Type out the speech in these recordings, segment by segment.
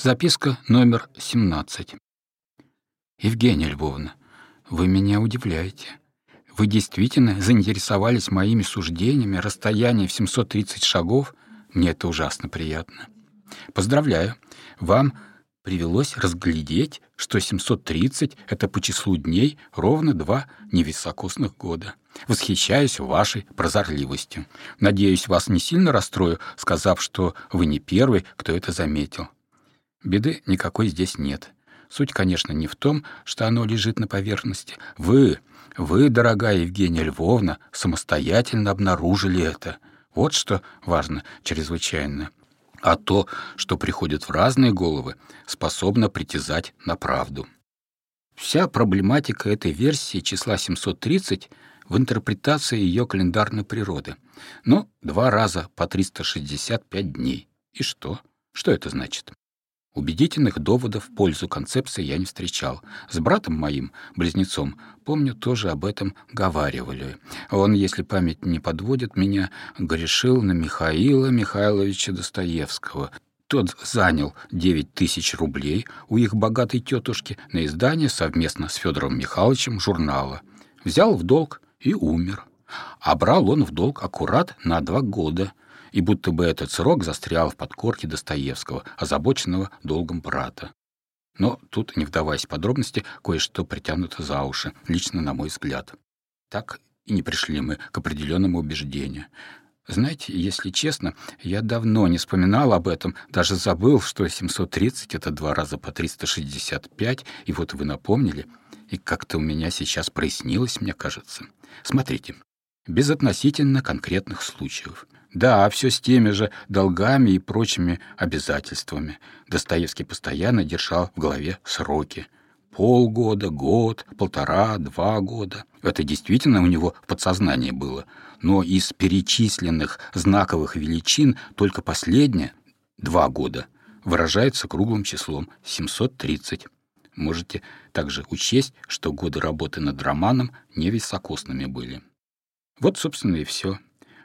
Записка номер 17. Евгения Львовна, вы меня удивляете. Вы действительно заинтересовались моими суждениями, расстояние в 730 шагов? Мне это ужасно приятно. Поздравляю. Вам привелось разглядеть, что 730 — это по числу дней ровно два невисокосных года. Восхищаюсь вашей прозорливостью. Надеюсь, вас не сильно расстрою, сказав, что вы не первый, кто это заметил. Беды никакой здесь нет. Суть, конечно, не в том, что оно лежит на поверхности. Вы, вы, дорогая Евгения Львовна, самостоятельно обнаружили это. Вот что важно чрезвычайно. А то, что приходит в разные головы, способно притязать на правду. Вся проблематика этой версии числа 730 в интерпретации ее календарной природы. Но два раза по 365 дней. И что? Что это значит? Убедительных доводов в пользу концепции я не встречал. С братом моим, близнецом, помню, тоже об этом говаривали. Он, если память не подводит меня, грешил на Михаила Михайловича Достоевского. Тот занял 9 тысяч рублей у их богатой тетушки на издание совместно с Федором Михайловичем журнала. Взял в долг и умер. А брал он в долг аккурат на два года — и будто бы этот срок застрял в подкорке Достоевского, озабоченного долгом брата. Но тут, не вдаваясь в подробности, кое-что притянуто за уши, лично на мой взгляд. Так и не пришли мы к определенному убеждению. Знаете, если честно, я давно не вспоминал об этом, даже забыл, что 730 — это два раза по 365, и вот вы напомнили, и как-то у меня сейчас прояснилось, мне кажется. Смотрите, без относительно конкретных случаев — да, все с теми же долгами и прочими обязательствами. Достоевский постоянно держал в голове сроки. Полгода, год, полтора, два года. Это действительно у него в подсознании было. Но из перечисленных знаковых величин только последнее, два года, выражается круглым числом 730. Можете также учесть, что годы работы над романом невисокосными были. Вот, собственно, и все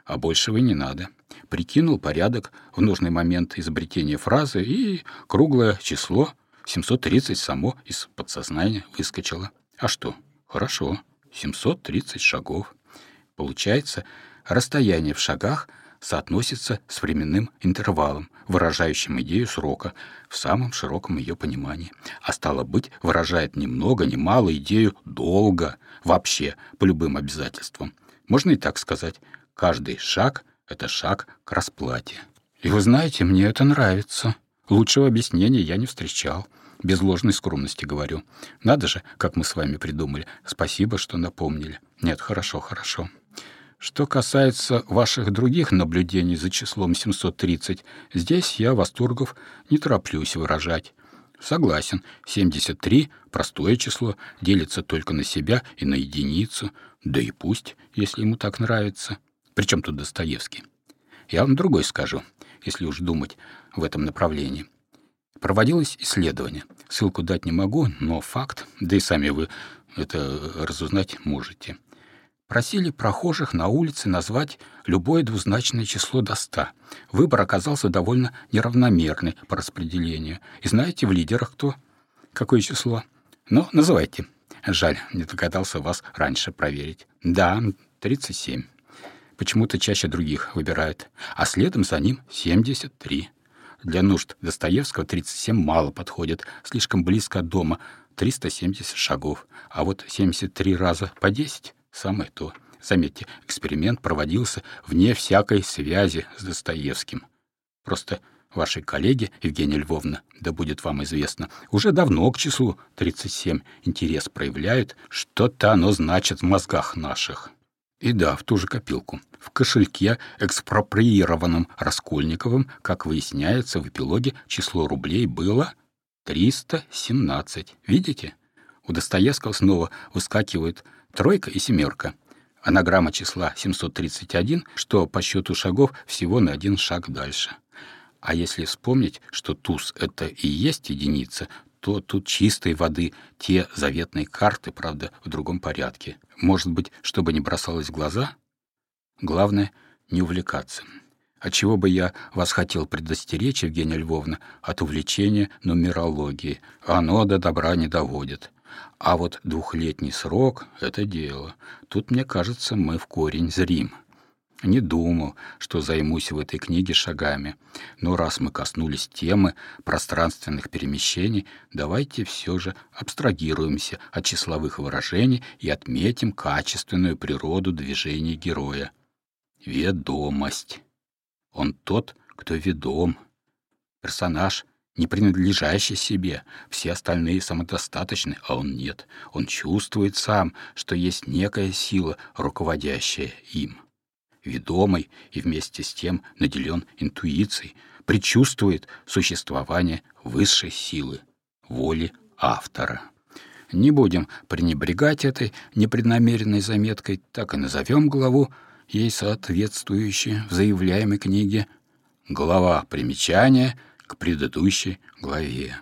а большего не надо. Прикинул порядок в нужный момент изобретения фразы, и круглое число 730 само из подсознания выскочило. А что? Хорошо, 730 шагов. Получается, расстояние в шагах соотносится с временным интервалом, выражающим идею срока в самом широком ее понимании. А стало быть, выражает ни много ни мало идею долга вообще по любым обязательствам. Можно и так сказать. Каждый шаг — это шаг к расплате. И вы знаете, мне это нравится. Лучшего объяснения я не встречал. Без ложной скромности говорю. Надо же, как мы с вами придумали. Спасибо, что напомнили. Нет, хорошо, хорошо. Что касается ваших других наблюдений за числом 730, здесь я восторгов не тороплюсь выражать. Согласен, 73 — простое число, делится только на себя и на единицу. Да и пусть, если ему так нравится. Причем тут Достоевский? Я вам другой скажу, если уж думать в этом направлении. Проводилось исследование. Ссылку дать не могу, но факт, да и сами вы это разузнать можете. Просили прохожих на улице назвать любое двузначное число до ста. Выбор оказался довольно неравномерный по распределению. И знаете в лидерах кто? Какое число? Ну, называйте. Жаль, не догадался вас раньше проверить. Да, 37 почему-то чаще других выбирает, а следом за ним 73. Для нужд Достоевского 37 мало подходит, слишком близко от дома, 370 шагов, а вот 73 раза по 10 — самое то. Заметьте, эксперимент проводился вне всякой связи с Достоевским. Просто ваши коллеги, Евгения Львовна, да будет вам известно, уже давно к числу 37 интерес проявляют, что-то оно значит в мозгах наших. И да, в ту же копилку. В кошельке, экспроприированном Раскольниковым, как выясняется в эпилоге, число рублей было 317. Видите? У Достоевского снова выскакивают тройка и семерка. Анаграмма числа 731, что по счету шагов всего на один шаг дальше. А если вспомнить, что туз — это и есть единица, то тут чистой воды те заветные карты, правда, в другом порядке. Может быть, чтобы не бросалось в глаза? Главное — не увлекаться. А чего бы я вас хотел предостеречь, Евгения Львовна, от увлечения нумерологией. Оно до добра не доводит. А вот двухлетний срок — это дело. Тут, мне кажется, мы в корень зрим. Не думал, что займусь в этой книге шагами. Но раз мы коснулись темы пространственных перемещений, давайте все же абстрагируемся от числовых выражений и отметим качественную природу движений героя. Ведомость. Он тот, кто ведом. Персонаж, не принадлежащий себе. Все остальные самодостаточны, а он нет. Он чувствует сам, что есть некая сила, руководящая им ведомый и вместе с тем наделен интуицией, предчувствует существование высшей силы, воли автора. Не будем пренебрегать этой непреднамеренной заметкой, так и назовем главу, ей соответствующей в заявляемой книге «Глава примечания к предыдущей главе».